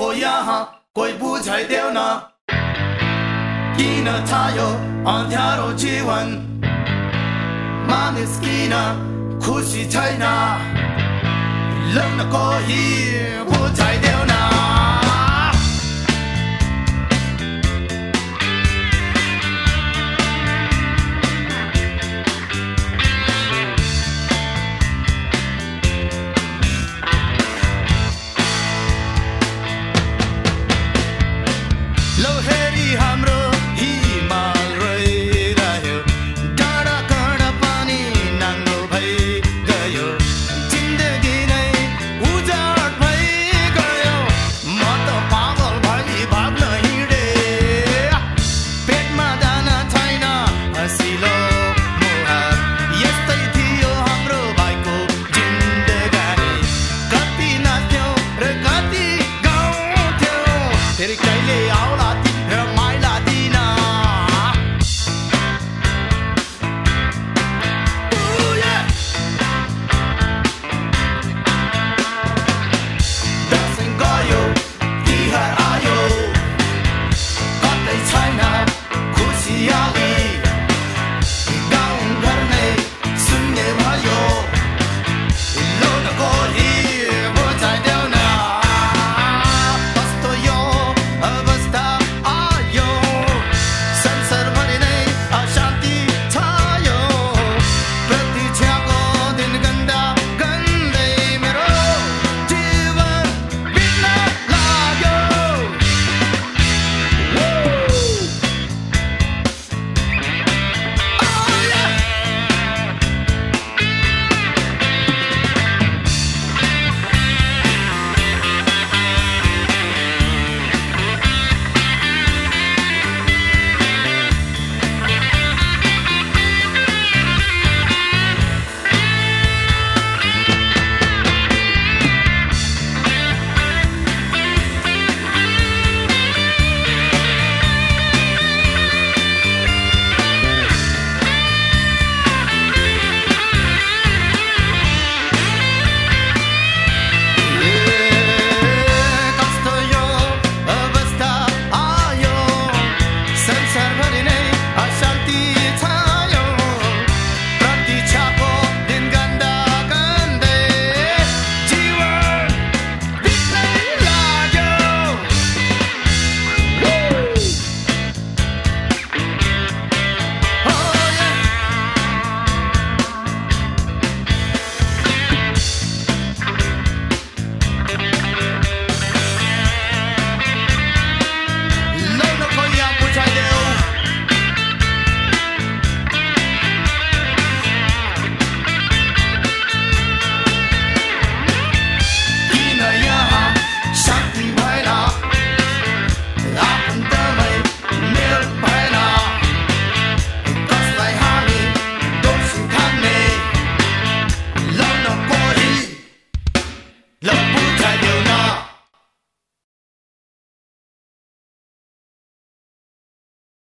हो यहाँ कोही बुझाइदेऊ न किन छायो अँध्यारो जीवन मानिस किन खुसी छैन लग्न कोही बुझाइदेऊ